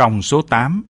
Còng số 8